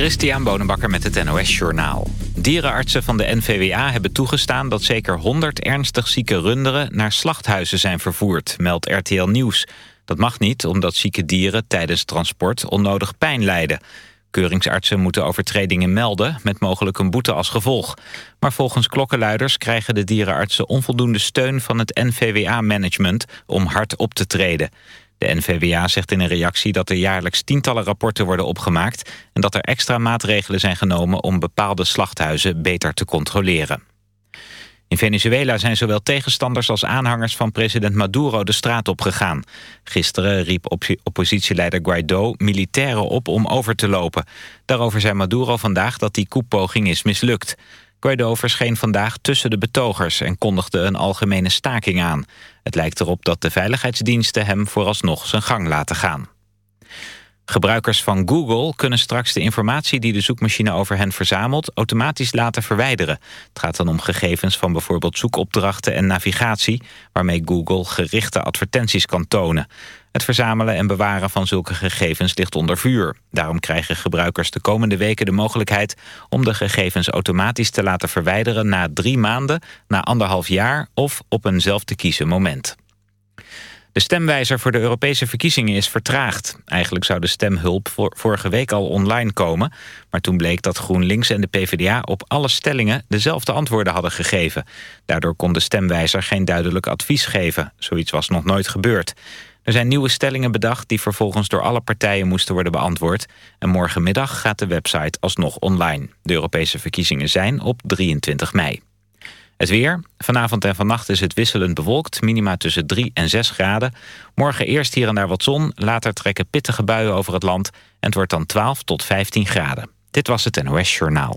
Christian Bonenbakker met het NOS Journaal. Dierenartsen van de NVWA hebben toegestaan dat zeker 100 ernstig zieke runderen naar slachthuizen zijn vervoerd, meldt RTL Nieuws. Dat mag niet omdat zieke dieren tijdens transport onnodig pijn lijden. Keuringsartsen moeten overtredingen melden met mogelijk een boete als gevolg. Maar volgens klokkenluiders krijgen de dierenartsen onvoldoende steun van het NVWA-management om hard op te treden. De NVWA zegt in een reactie dat er jaarlijks tientallen rapporten worden opgemaakt... en dat er extra maatregelen zijn genomen om bepaalde slachthuizen beter te controleren. In Venezuela zijn zowel tegenstanders als aanhangers van president Maduro de straat op gegaan. Gisteren riep oppositieleider Guaido militairen op om over te lopen. Daarover zei Maduro vandaag dat die koepoging is mislukt. Guaido verscheen vandaag tussen de betogers en kondigde een algemene staking aan. Het lijkt erop dat de veiligheidsdiensten hem vooralsnog zijn gang laten gaan. Gebruikers van Google kunnen straks de informatie die de zoekmachine over hen verzamelt automatisch laten verwijderen. Het gaat dan om gegevens van bijvoorbeeld zoekopdrachten en navigatie, waarmee Google gerichte advertenties kan tonen. Het verzamelen en bewaren van zulke gegevens ligt onder vuur. Daarom krijgen gebruikers de komende weken de mogelijkheid om de gegevens automatisch te laten verwijderen na drie maanden, na anderhalf jaar of op een zelf te kiezen moment. De stemwijzer voor de Europese verkiezingen is vertraagd. Eigenlijk zou de stemhulp vorige week al online komen... maar toen bleek dat GroenLinks en de PvdA op alle stellingen... dezelfde antwoorden hadden gegeven. Daardoor kon de stemwijzer geen duidelijk advies geven. Zoiets was nog nooit gebeurd. Er zijn nieuwe stellingen bedacht die vervolgens door alle partijen moesten worden beantwoord. En morgenmiddag gaat de website alsnog online. De Europese verkiezingen zijn op 23 mei. Het weer. Vanavond en vannacht is het wisselend bewolkt. Minima tussen 3 en 6 graden. Morgen eerst hier en daar wat zon. Later trekken pittige buien over het land. En het wordt dan 12 tot 15 graden. Dit was het NOS Journaal.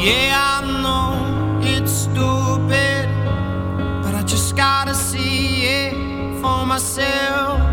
Yeah, I know it's stupid, but I just gotta see it for myself.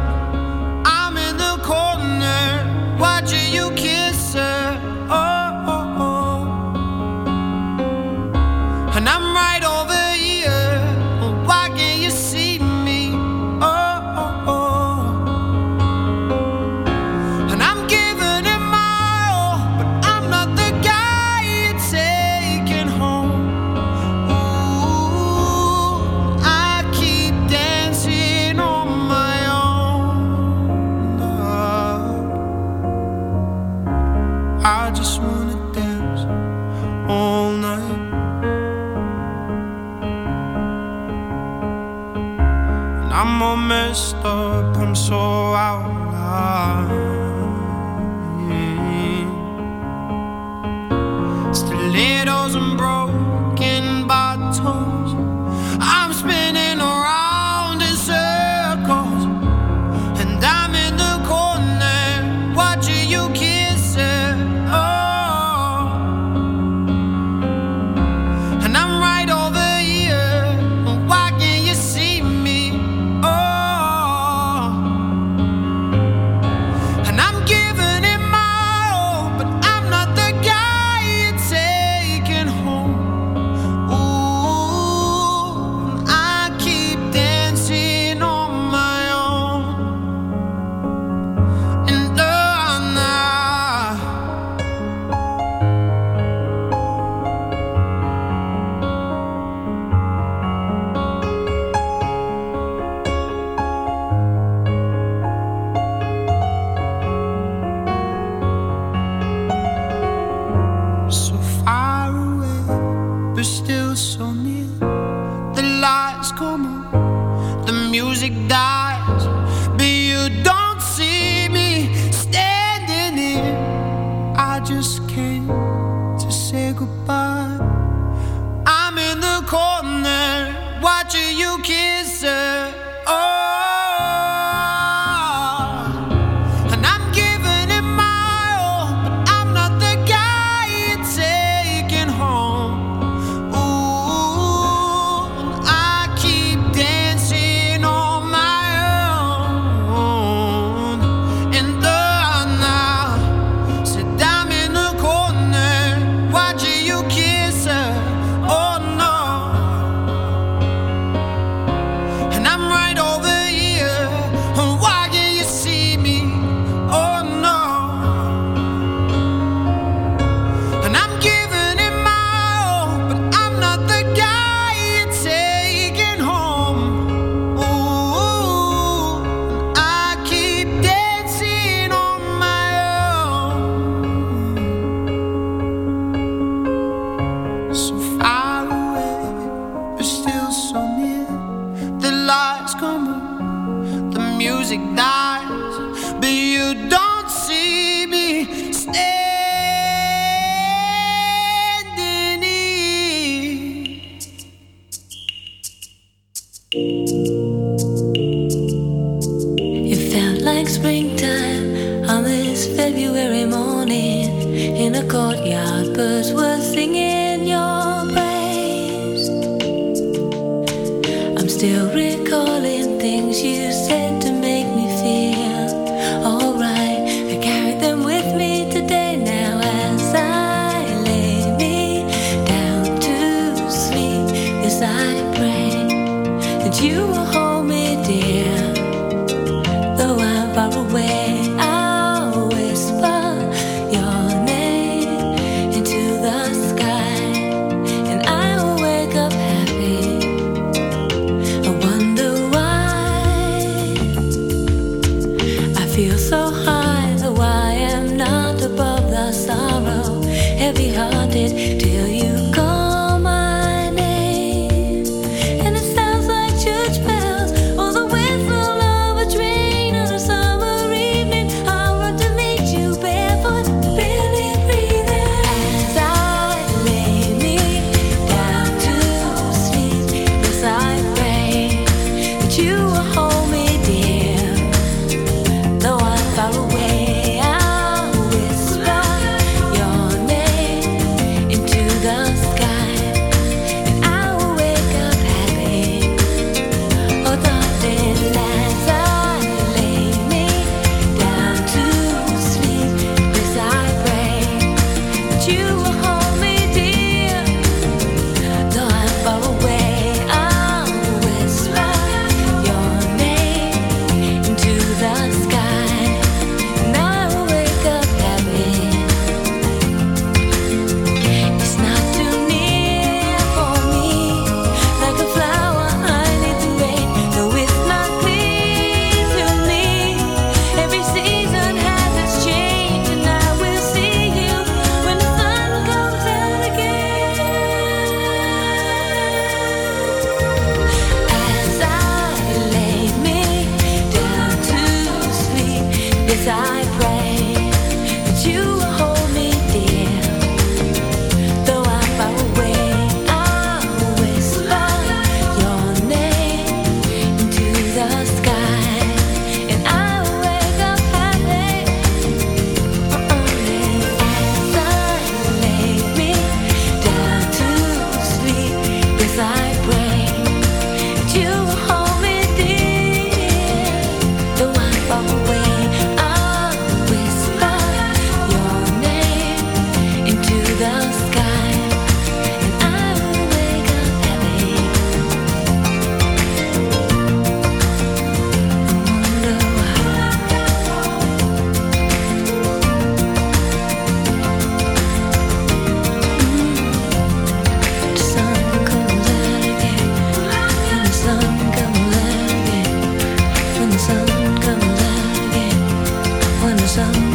Maybe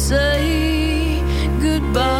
say goodbye.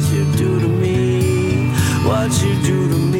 What you do to me. What you do to me.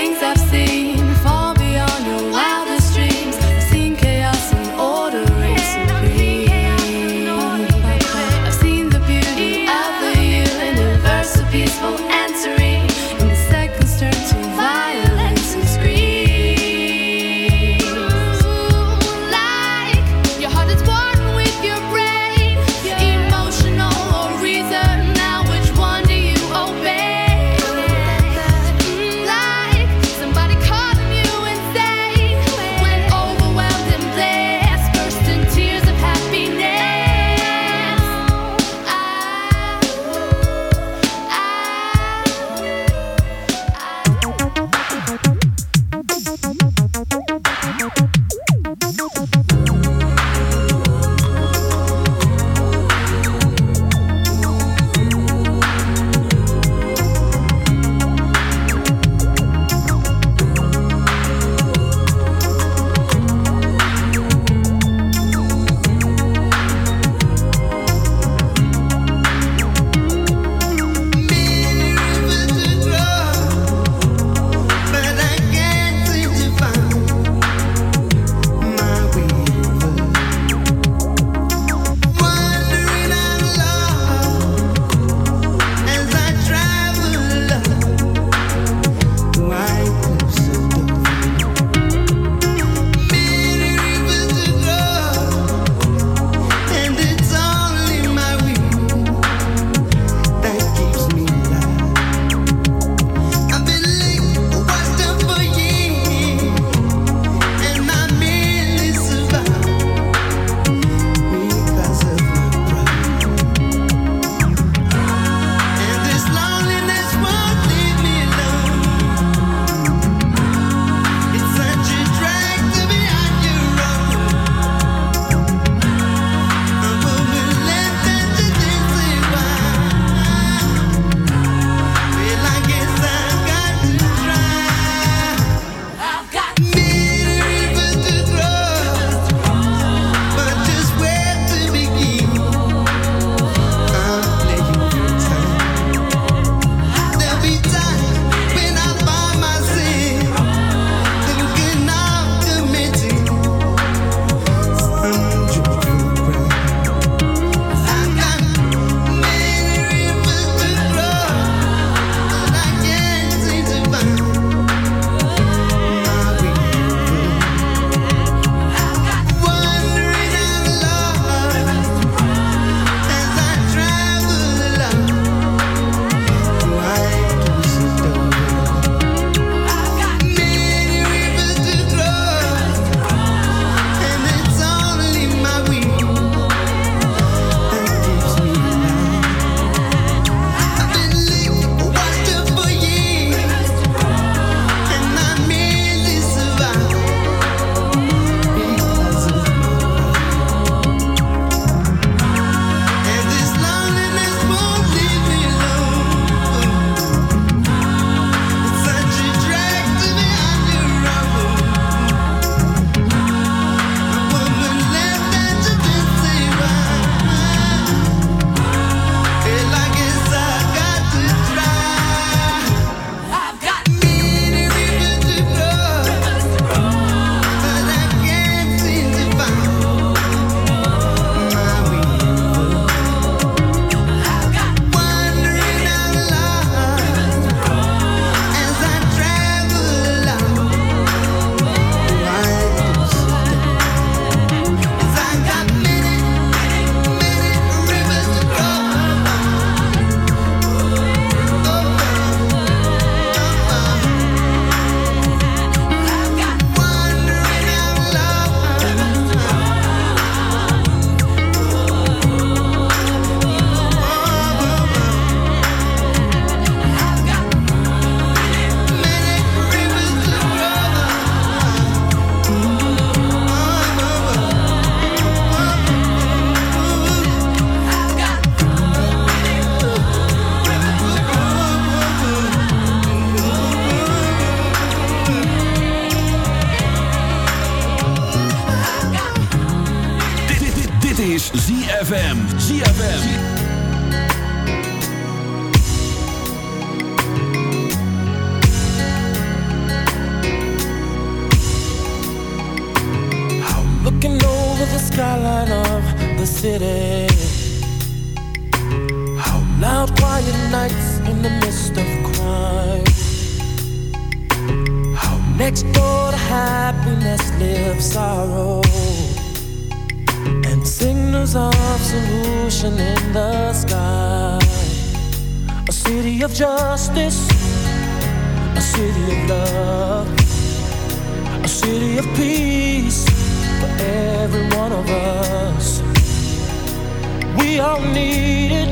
all need it.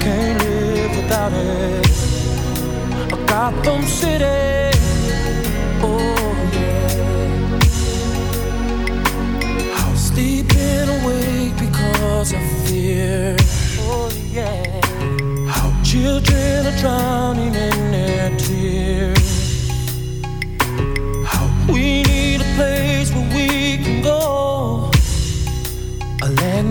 Can't live without it. A Gotham City. Oh yeah. I was sleeping awake because of fear. Oh yeah. How children are drowning in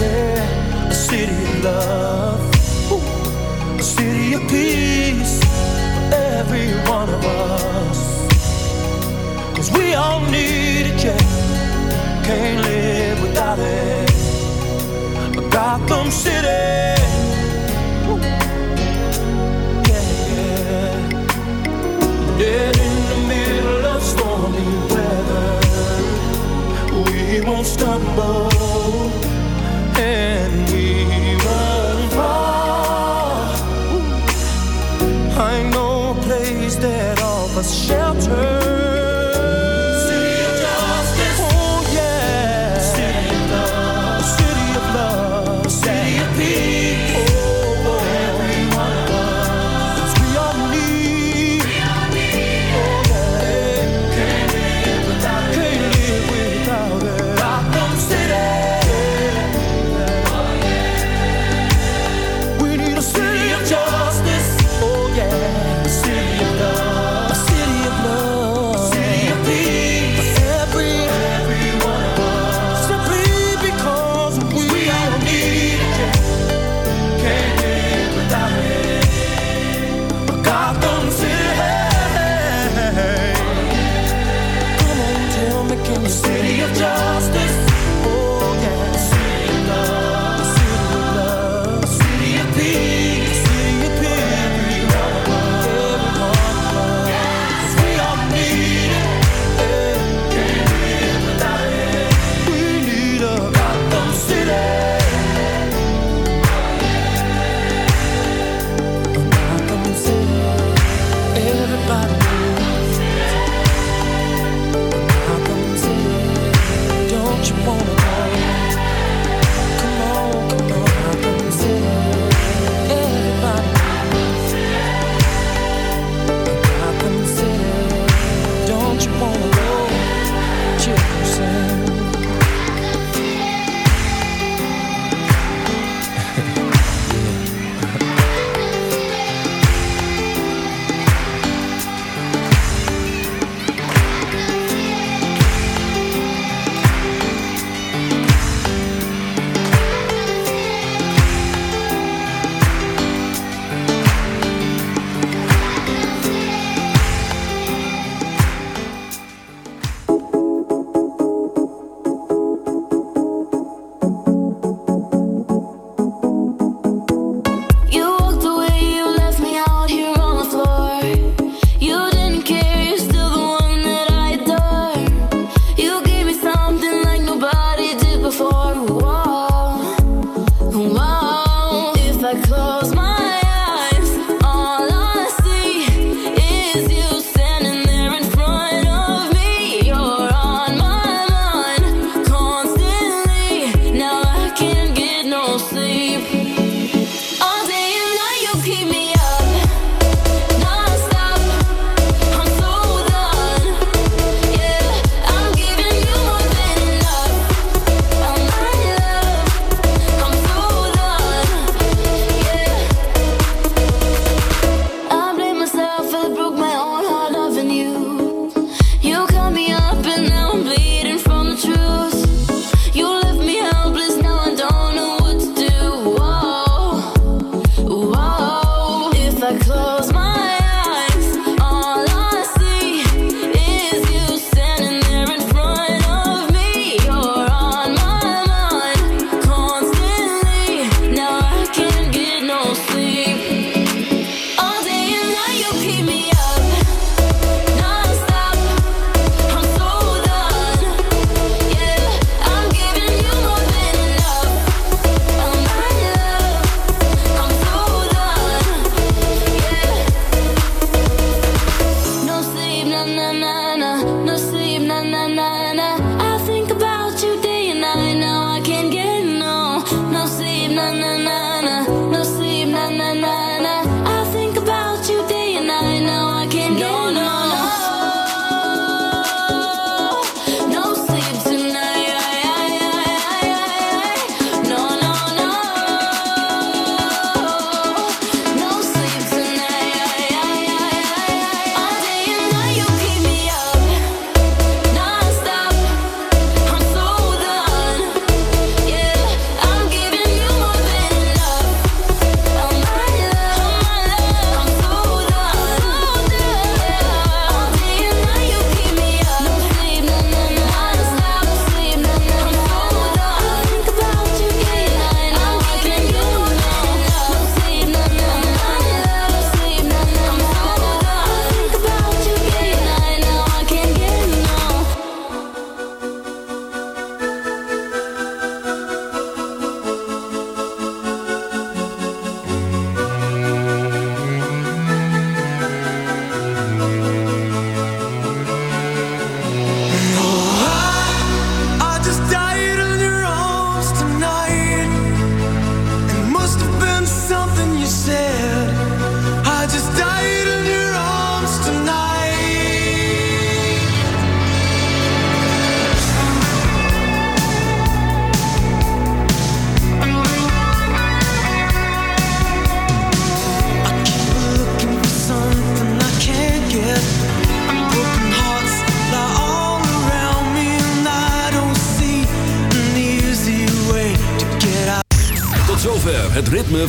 a city of love, a city of peace for every one of we all need it. Can't live without it. Gotham City. Yeah, Dead in the middle of stormy weather, we won't stumble shelter.